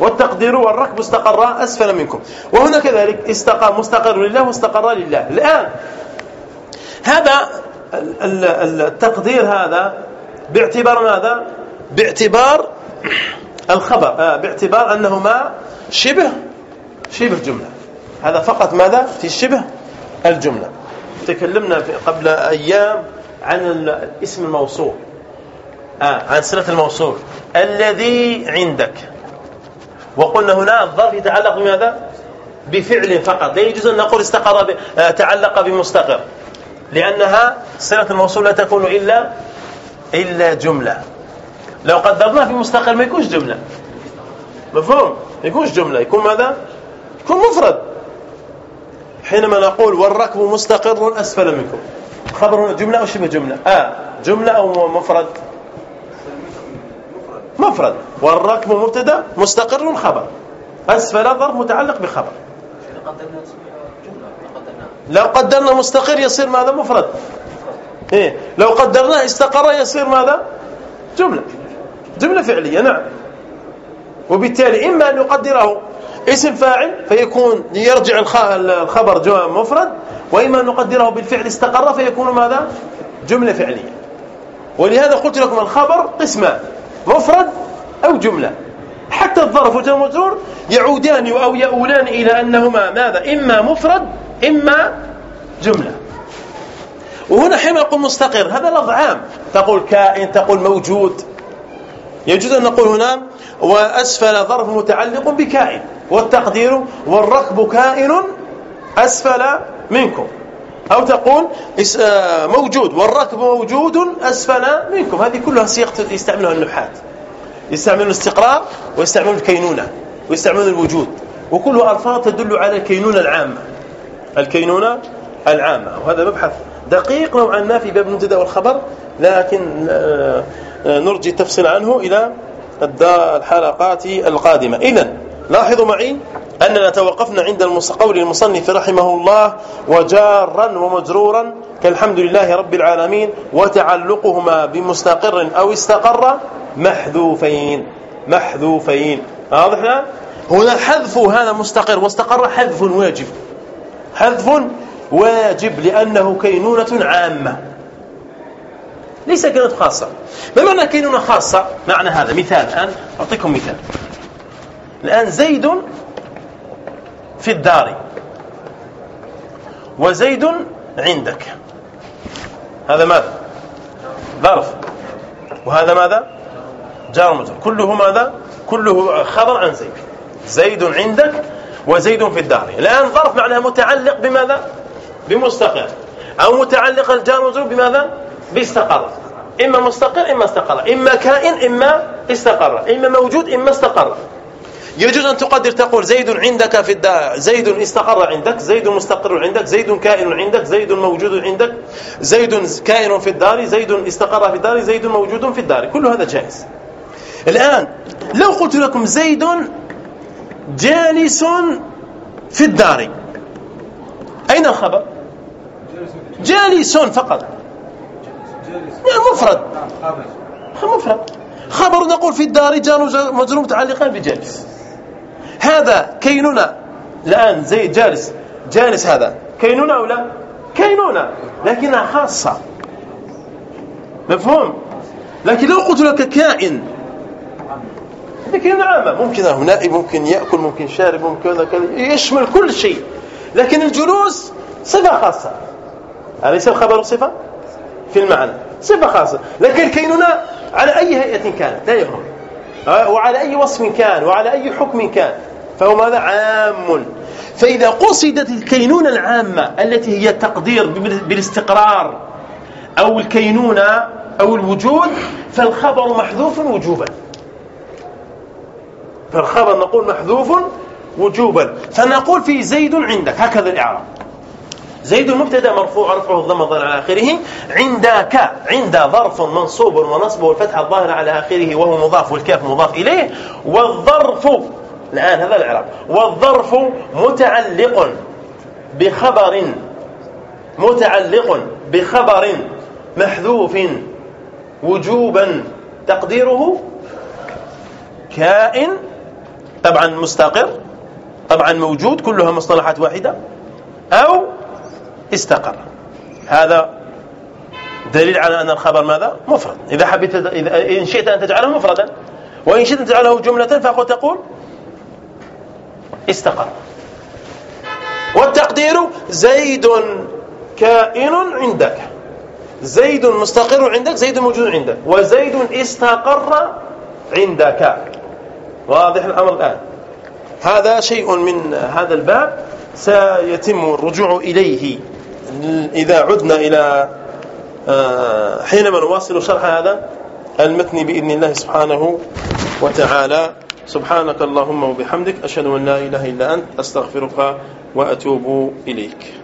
S1: والتقدير والركب استقر أسفل منكم. وهنا كذلك استقر مستقر لله واستقر لله. الآن هذا التقدير هذا باعتبار ماذا؟ باعتبار الخبر آه باعتبار أنهما شبه شبه جملة. هذا فقط ماذا؟ في شبه الجملة. تكلمنا قبل أيام عن الاسم الموصول. آه عن صلة الموصول. الذي عندك. وقلنا هنا الظرف يتعلق بماذا؟ بفعل فقط. لا يجوز أن نقول استقر آه تعلق بمستقر. لأنها صلة الموصول لا تكون إلا إلا جملة. لو قدرناه بمستقر ما يكونش جملة. مفهوم؟ ما يكونش جملة. يكون ماذا؟ يكون مفرد. حينما نقول والركب مستقر أسفل منكم. خبر جملة أو شبه جملة؟ آه. جملة أو مفرد؟ مفرد. والركب مبتدا مستقر خبر. أسفل ظرف متعلق بخبر. لو قدرنا مستقر يصير ماذا مفرد؟ إيه. لو قدرناه استقر يصير ماذا؟ جملة. جملة فعلية نعم. وبالتالي إما أن يقدره اسم فاعل فيكون يرجع الخبر مفرد وإما أن نقدره بالفعل استقر فيكون ماذا؟ جملة فعلية. ولهذا قلت لكم الخبر قسمان مفرد أو جملة. حتى الظرف والمجرور يعودان أو يؤولان إلى أنهما ماذا؟ إما مفرد إما جملة. وهنا حين يقول مستقر هذا لفظ عام. تقول كائن تقول موجود. يجوز أن نقول هنا وأسفل ظرف متعلق بكائن والتقدير والركب كائن أسفل منكم. أو تقول آه، موجود والركب موجود أسفل منكم. هذه كلها صيغ يستعملها النحاة يستعملون الاستقرار ويستعملون الكينونة ويستعملون الوجود. وكلها ألفاظ تدل على الكينونة العامة. الكينونة العامة وهذا مبحث دقيق نوعا ما في باب المبتدا والخبر لكن آه، آه، نرجي التفصيل عنه إلى الحلقات القادمة. إذا لاحظوا معي أننا توقفنا عند قول المصنف رحمه الله وجارا ومجرورا كالحمد لله رب العالمين وتعلقهما بمستقر أو استقر محذوفين. محذوفين واضح؟ هنا حذف هذا مستقر واستقر حذف واجب. حذف واجب لأنه كينونة عامة. ليس كينونة خاصة. ما معنى كينونة خاصة معنى هذا. مثال الآن أعطيكم مثال. الآن زيد في الدار. وزيد عندك. هذا ماذا؟ ظرف. وهذا ماذا؟ جار مجرور. كله ماذا؟ كله خبر عن زيد. زيد عندك وزيد في الدار الآن ظرف معناها متعلق بماذا؟ بمستقر. أو متعلق الجار مجرور بماذا؟ باستقر. إما مستقر إما استقر. إما كائن إما استقر. إما موجود إما استقر. يجوز أن تقدر تقول زيد عندك في الدار زيد استقر عندك زيد مستقر عندك زيد كائن عندك زيد موجود عندك زيد كائن في الدار زيد استقر في الدار زيد موجود في الدار كل هذا جائز. الآن لو قلت لكم زيد جالس في الدار. أين الخبر؟ جالس فقط. مفرد. مفرد. خبر نقول في الدار جار مجرور متعلقان بجالس. هذا كيننا. الآن زي جالس. جالس هذا. كيننا أو لا؟ كيننا. لكنها خاصة. مفهوم؟ لكن لو قلت لك كائن كينونة عامة ممكن نائب ممكن يأكل ممكن شارب ممكن يشمل كل شيء. لكن الجلوس صفة خاصة. أليس الخبر صفة؟ في المعنى. صفة خاصة. لكن الكينونة على أي هيئة كانت؟ لا يهم وعلى أي وصف كان؟ وعلى أي حكم كان؟ فهو ماذا؟ عام. فإذا قصدت الكينونة العامة التي هي التقدير بالاستقرار أو الكينونة أو الوجود فالخبر محذوف وجوبا. فالخبر نقول محذوف وجوبا. فنقول في زيد عندك هكذا الإعراب. زيد مبتدا مرفوع رفعه الضم الظاهر على آخره. عندك عند ظرف منصوب ونصبه الفتح الظاهر على آخره وهو مضاف والكاف مضاف إليه. والظرف الآن هذا الإعراب. والظرف متعلق بخبر متعلق بخبر محذوف وجوبا. تقديره كائن طبعا مستقر طبعا موجود كلها مصطلحات واحدة أو استقر. هذا دليل على أن الخبر ماذا؟ مفرد. إذا حبيت إذا إن شئت أن تجعله مفردا وإن شئت أن تجعله جملة فقد تقول استقر. والتقدير زيد كائن عندك. زيد مستقر عندك زيد موجود عندك. وزيد استقر عندك. واضح الأمر الآن. هذا شيء من هذا الباب سيتم الرجوع إليه. إذا عدنا إلى آه، حينما نواصل شرح هذا المتن بإذن الله سبحانه وتعالى. سبحانك اللهم وبحمدك أشهد أن لا إله إلا أنت أستغفرك وأتوب إليك.